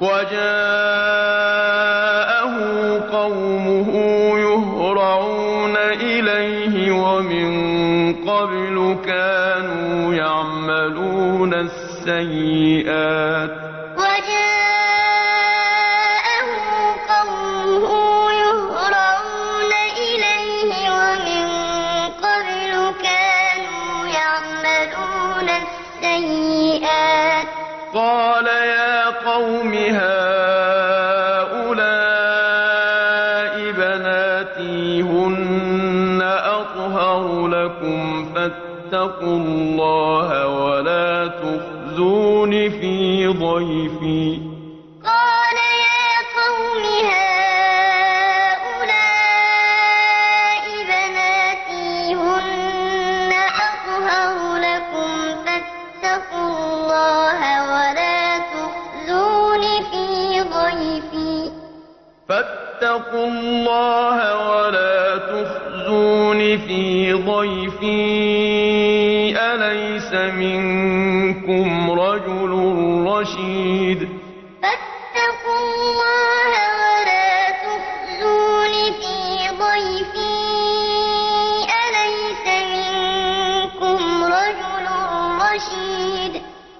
وَجَاءَهُ قَوْمُهُ يُهْرَعُونَ إِلَيْهِ وَمِن قَبْلُ كَانُوا يَعْمَلُونَ السَّيِّئَاتِ ۚ. قَالَ يَا قَوْمِ هَٰؤُلَاءِ بَنَاتِي هُنَّ أَطْهَرُ لَكُمْ فَاتَّقُوا اللَّهَ وَلَا تُخْزُونِ فِي ضَيْفِي. فاتقوا الله ولا تخزون في ضيفي أليس منكم رجل رشيد؟ فاتقوا الله ولا تخزون في ضيفي أليس منكم رجل رشيد؟